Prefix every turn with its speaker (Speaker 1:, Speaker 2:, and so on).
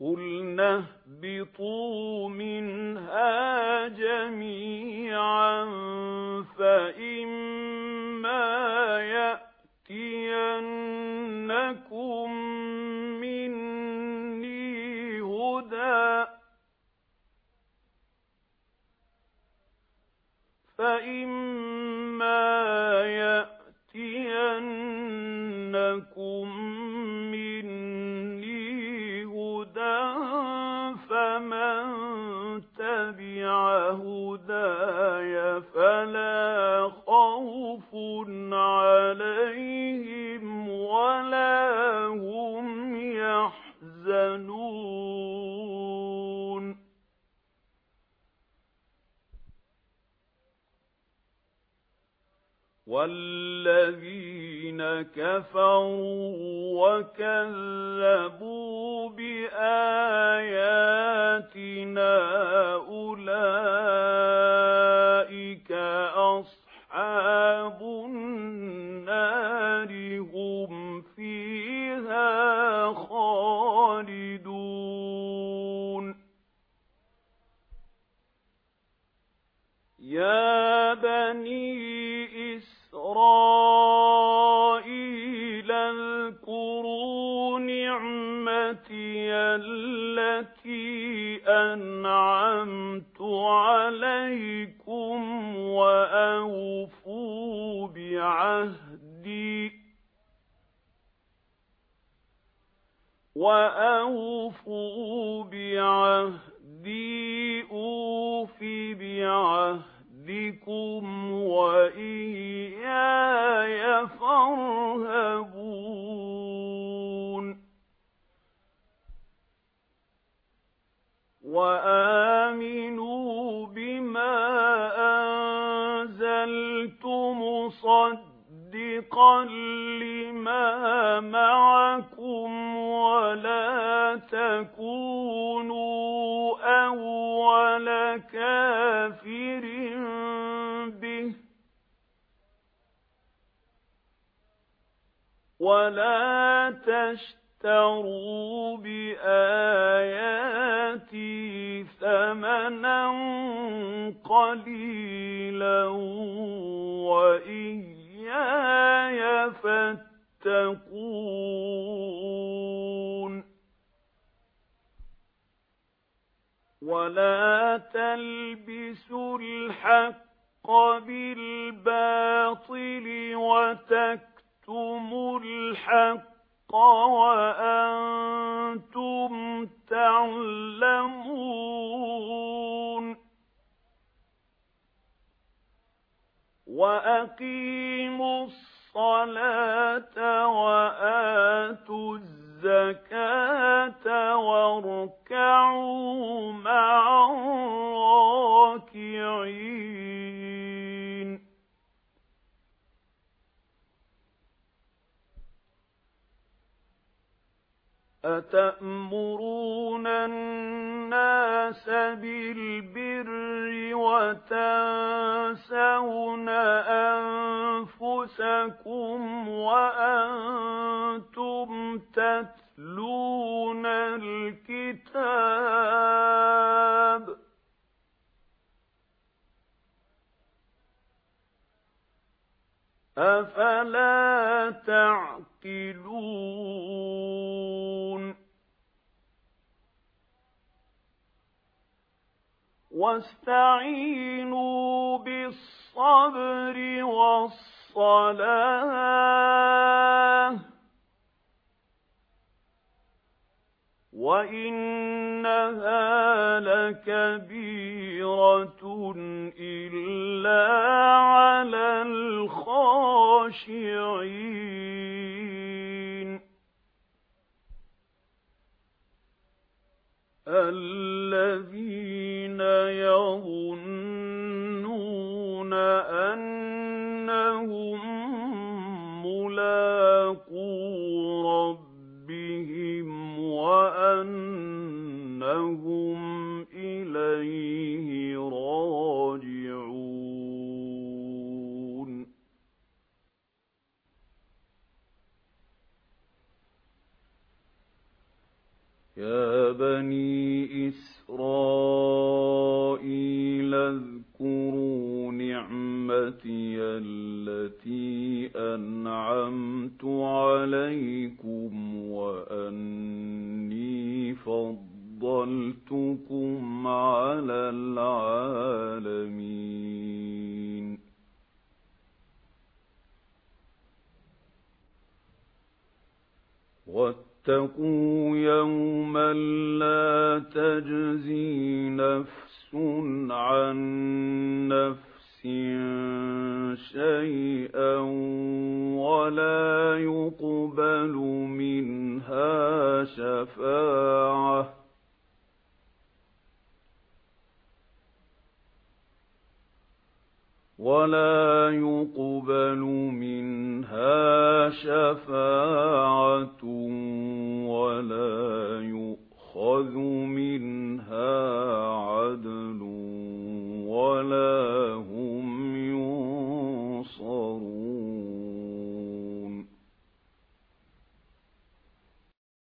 Speaker 1: قُلْنَا اهْبِطُوا مِنْهَا جَمِيعًا فَإِمَّا يَأْتِيَنَّكُم مِّنِّي هُدًى فَإِمَّا وَالَّذِينَ كَفَرُوا وَكَذَّبُوا بِآيَاتِنَا أُولَٰئِكَ أَصْحَابُ النَّارِ ۖ هُمْ فِيهَا خَالِدُونَ. يَا بَنِي إِسْرَائِيلَ اذْكُرُوا نِعْمَتِيَ الَّتِي أَنْعَمْتُ عَلَيْكُمْ وَأَوْفُوا بِعَهْدِي أُوفِ بِعَهْدِكُمْ وَإِيَّايَ فَارْهَبُونِ وَآمِنُوا بِمَا أَنزَلْتُ مُصَدِّقًا لِّمَا مَعَكُمْ وَلَا تَكُونُوا أَوَّلَ كَافِرٍ بِهِ ۖ. وَلَا تَشْتَرُوا بِآيَاتِي ثَمَنًا قَلِيلًا. وَلَا تَلْبِسُوا الْحَقَّ بِالْبَاطِلِ وَتَكْتُمُوا الْحَقَّ وَأَنتُمْ تَعْلَمُونَ وَأَقِيمُوا الصَّلَاةَ وَآتُوا الزَّكَاةَ وَارْكَعُوا مَعَ الرَّاكِعِينَ. أَتَأْمُرُونَ النَّاسَ بِالْبِرِّ وَتَنسَوْنَ تَتْلُونَ الْكِتَابَ ۚ. أَفَلَا تَعْقِلُونَ؟ وَاسْتَعِينُوا بِالصَّبْرِ وَالصَّلَاةِ ۚ. وَإِنَّهَا لَكَبِيرَةٌ إِلَّا عَلَى الْخَاشِعِينَ الَّذِينَ يَظُنُّونَ أَنَّهُم مُّلَاقُو بَنِي إِسْرَائِيلَ اذْكُرُوا نِعْمَتِيَ الَّتِي أَنْعَمْتُ عَلَيْكُمْ وَأَنِّي فَضَّلْتُكُمْ عَلَى الْعَالَمِينَ وَاتَّقُوا يَوْمًا لَّا تَجْزِي نَفْسٌ عَن نَّفْسٍ شَيْئًا وَلَا يُقْبَلُ مِنْهَا شَفَاعَةٌ وَلَا يُقْبَلُ مِنْهَا شَفَاعَةٌ وَلَا يُؤْخَذُ مِنْهَا